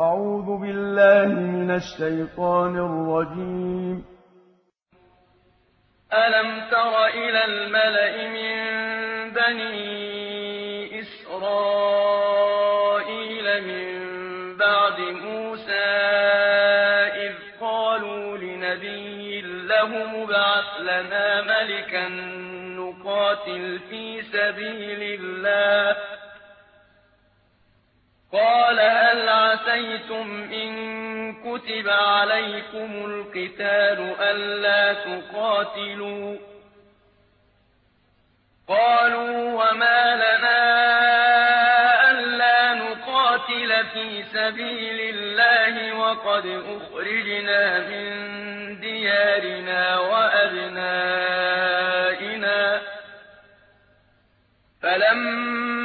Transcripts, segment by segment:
أعوذ بالله من الشيطان الرجيم. ألم تر إلى الملأ من بني إسرائيل من بعد موسى إذ قالوا لنبي له مبعث لنا ملكا نقاتل في سبيل الله. قال عسيتم إن كتب عليكم القتال ألا تقاتلوا قالوا وما لنا ألا نقاتل في سبيل الله وقد أخرجنا من ديارنا وأبنائنا فلما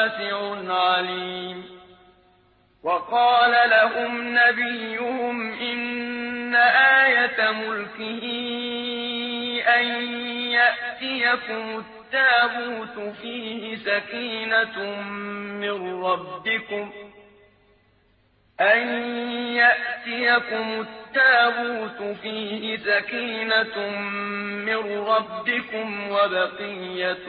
واسع عليم. وقال لهم نبيهم إن آية ملكه أن يأتيكم التابوت فيه سكينة من ربكم. أن يأتيكم التابوت فيه سكينة من ربكم وبقية